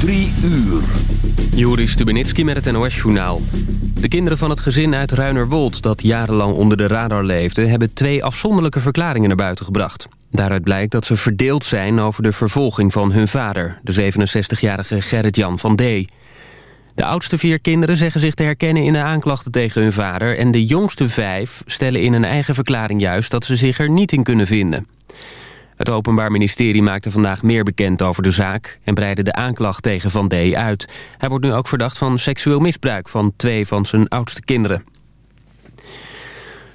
Drie uur. Joris Stubenitski met het NOS-journaal. De kinderen van het gezin uit Ruinerwold dat jarenlang onder de radar leefde... hebben twee afzonderlijke verklaringen naar buiten gebracht. Daaruit blijkt dat ze verdeeld zijn over de vervolging van hun vader... de 67-jarige Gerrit-Jan van D. De oudste vier kinderen zeggen zich te herkennen in de aanklachten tegen hun vader... en de jongste vijf stellen in een eigen verklaring juist... dat ze zich er niet in kunnen vinden. Het Openbaar Ministerie maakte vandaag meer bekend over de zaak... en breidde de aanklacht tegen Van D. uit. Hij wordt nu ook verdacht van seksueel misbruik van twee van zijn oudste kinderen.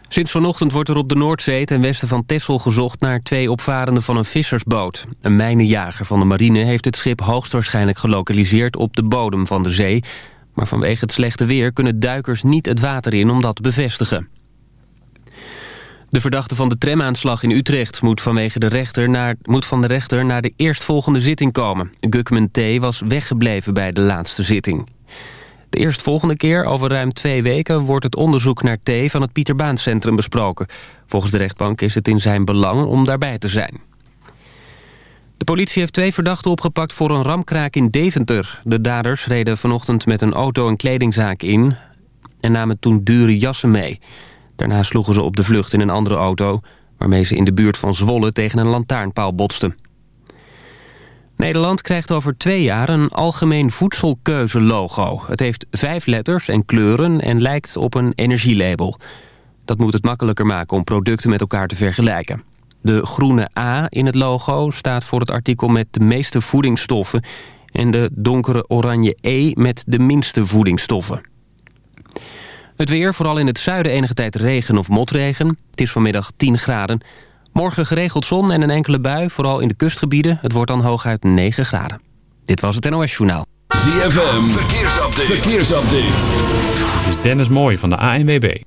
Sinds vanochtend wordt er op de Noordzee ten westen van Texel gezocht... naar twee opvarenden van een vissersboot. Een mijnenjager van de marine heeft het schip hoogstwaarschijnlijk gelokaliseerd... op de bodem van de zee. Maar vanwege het slechte weer kunnen duikers niet het water in om dat te bevestigen. De verdachte van de tramaanslag in Utrecht moet, vanwege de rechter naar, moet van de rechter naar de eerstvolgende zitting komen. Gukman T. was weggebleven bij de laatste zitting. De eerstvolgende keer, over ruim twee weken, wordt het onderzoek naar T. van het Pieterbaancentrum besproken. Volgens de rechtbank is het in zijn belang om daarbij te zijn. De politie heeft twee verdachten opgepakt voor een ramkraak in Deventer. De daders reden vanochtend met een auto een kledingzaak in... en namen toen dure jassen mee. Daarna sloegen ze op de vlucht in een andere auto... waarmee ze in de buurt van Zwolle tegen een lantaarnpaal botsten. Nederland krijgt over twee jaar een algemeen voedselkeuzelogo. Het heeft vijf letters en kleuren en lijkt op een energielabel. Dat moet het makkelijker maken om producten met elkaar te vergelijken. De groene A in het logo staat voor het artikel met de meeste voedingsstoffen... en de donkere oranje E met de minste voedingsstoffen. Het weer, vooral in het zuiden enige tijd regen of motregen. Het is vanmiddag 10 graden. Morgen geregeld zon en een enkele bui, vooral in de kustgebieden. Het wordt dan hooguit 9 graden. Dit was het NOS Journaal. ZFM, verkeersupdate. verkeersupdate. Dit is Dennis Mooij van de ANWB.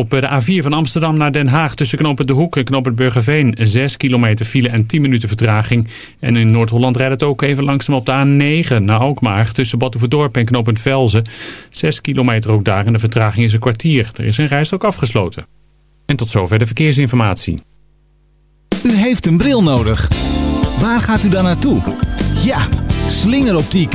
Op de A4 van Amsterdam naar Den Haag tussen knooppunt De Hoek en knooppunt Burgerveen 6 kilometer file en 10 minuten vertraging. En in Noord-Holland rijdt het ook even langzaam op de A9 naar Alkmaar tussen Batuverdorp en knooppunt Velzen. 6 kilometer ook daar en de vertraging is een kwartier. Er is een rijstrook afgesloten. En tot zover de verkeersinformatie. U heeft een bril nodig. Waar gaat u dan naartoe? Ja, slingeroptiek.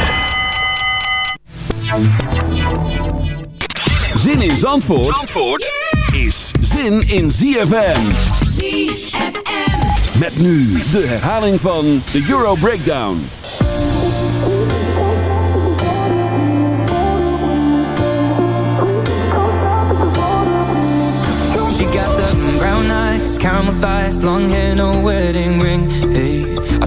Zin in Zandvoort, Zandvoort is zin in ZFM. ZFM. Met nu de herhaling van de Euro Breakdown. She got the brown eyes, caramel thighs, long hair, no wedding ring. Hey,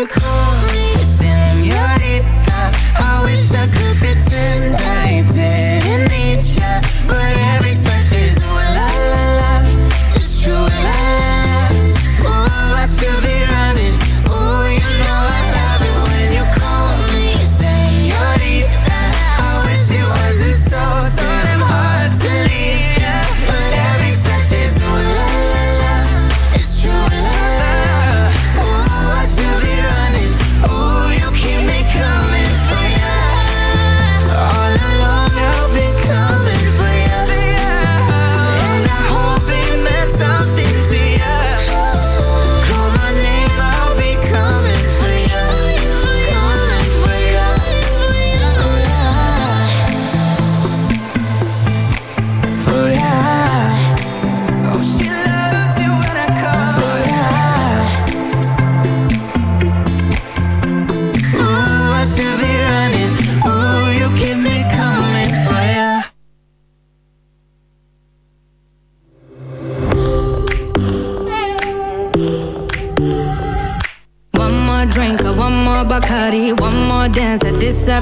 you close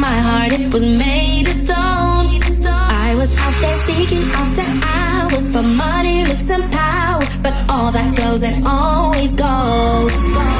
my heart, it was made of stone. I was out there seeking after hours for money, looks, and power. But all that goes and always goes.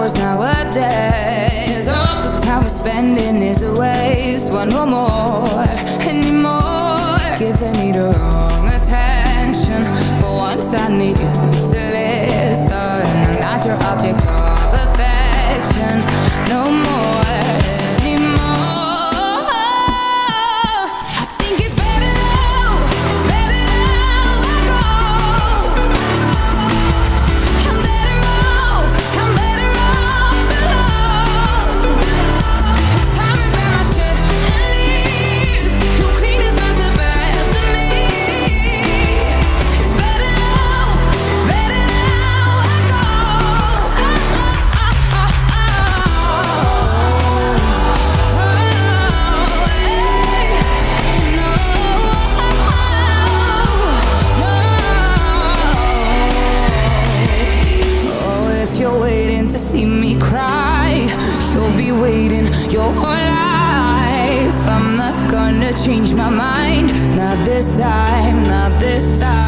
hours nowadays. All the time we're spending is a waste. One more, more, anymore. Give the need the wrong attention. For once, I need you to listen. I'm not your object of affection no more. see me cry. You'll be waiting your whole life. I'm not gonna change my mind. Not this time, not this time.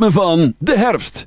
me van de herfst.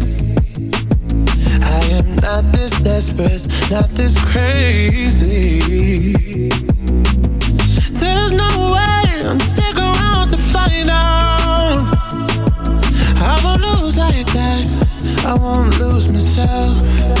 desperate, not this crazy. There's no way I'm stick around to find out. I won't lose like that. I won't lose myself.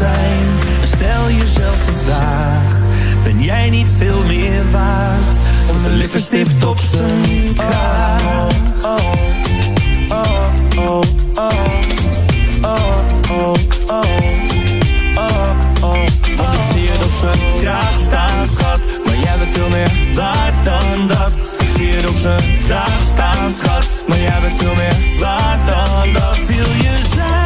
En stel jezelf de vraag, ben jij niet veel meer waard? Om de lippenstift op zijn kraag? Oh, oh, oh, oh, oh, oh, oh, oh, oh. Op zijn kraag staan, schat. Maar jij bent veel meer waard dan dat. Het op zijn kraag staan, schat. Maar jij bent veel meer waard dan dat. Wil je zijn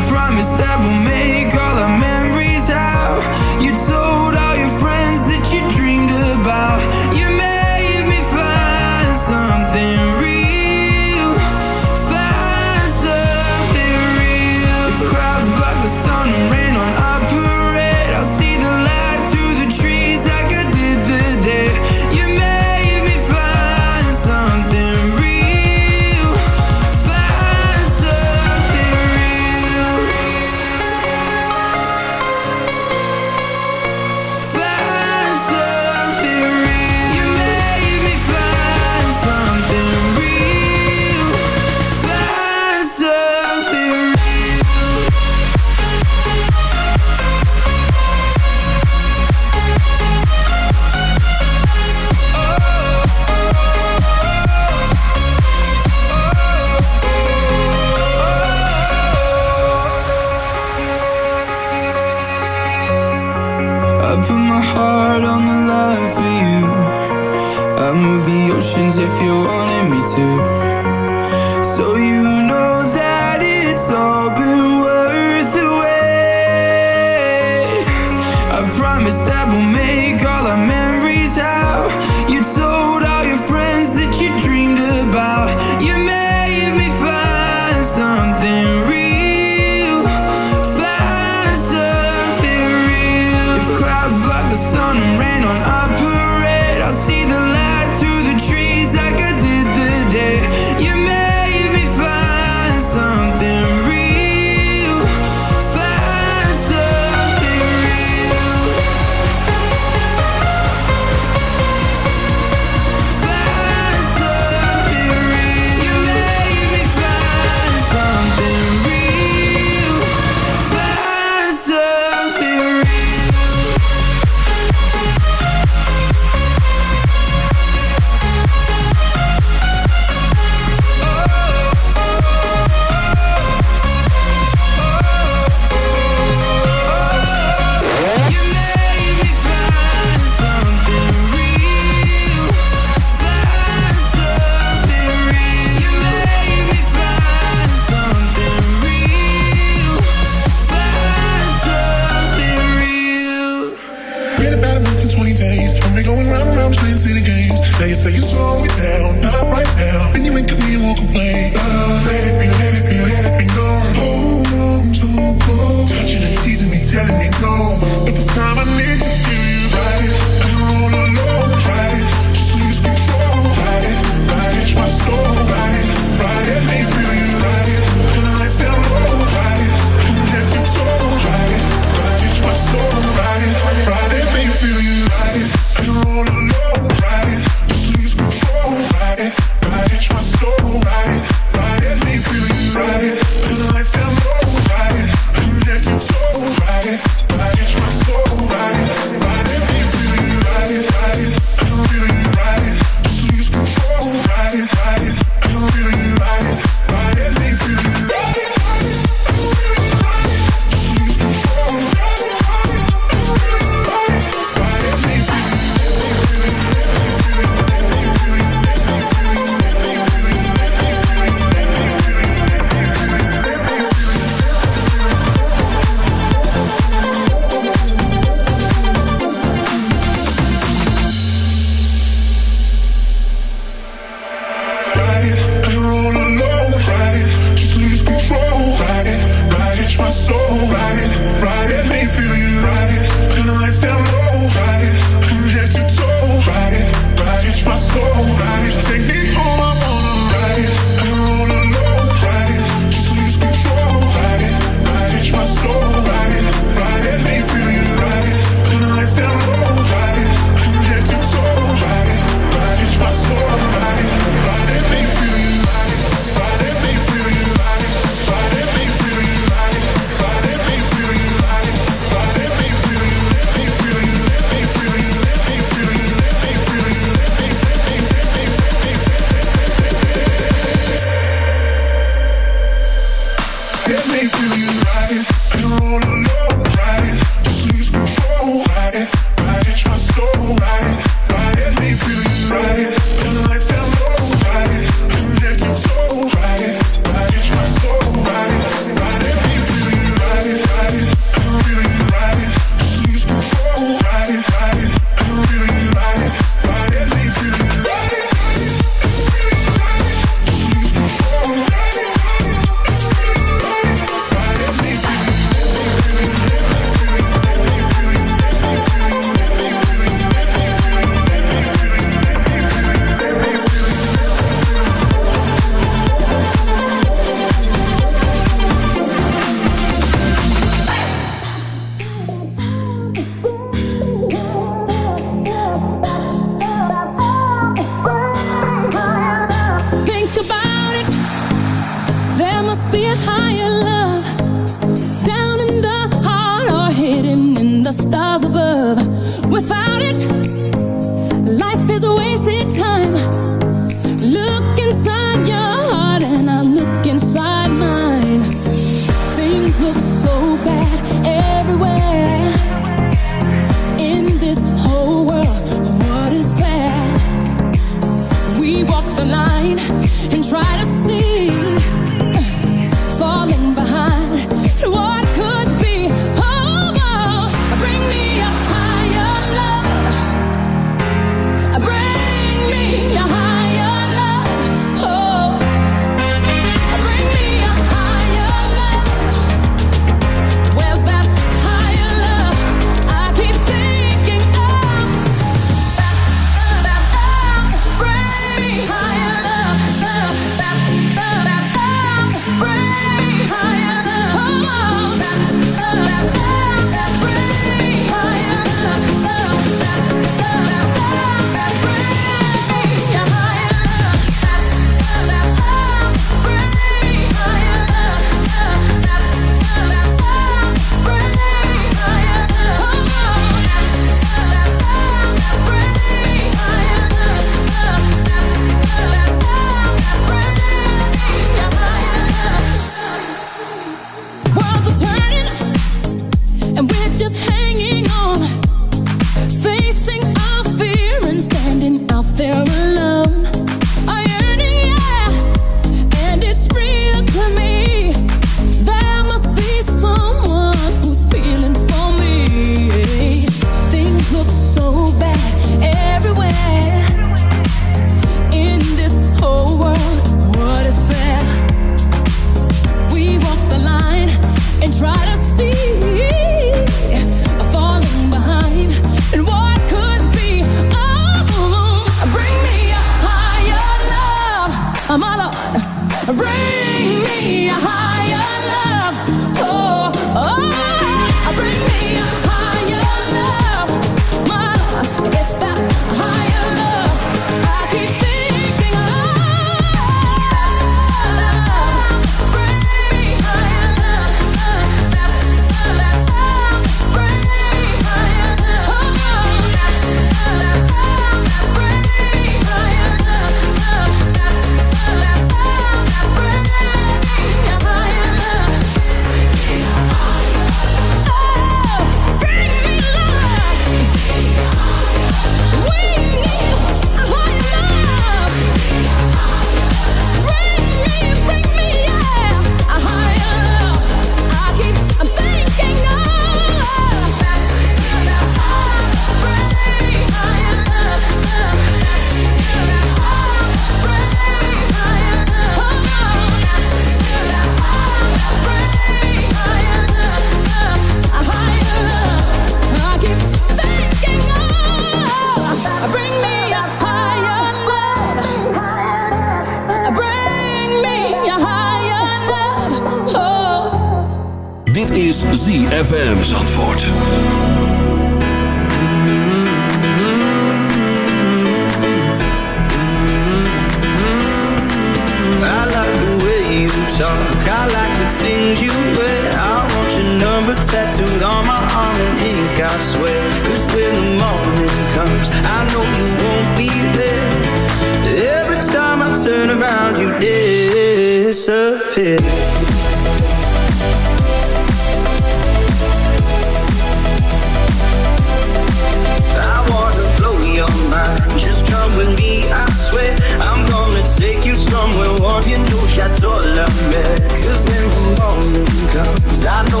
ya no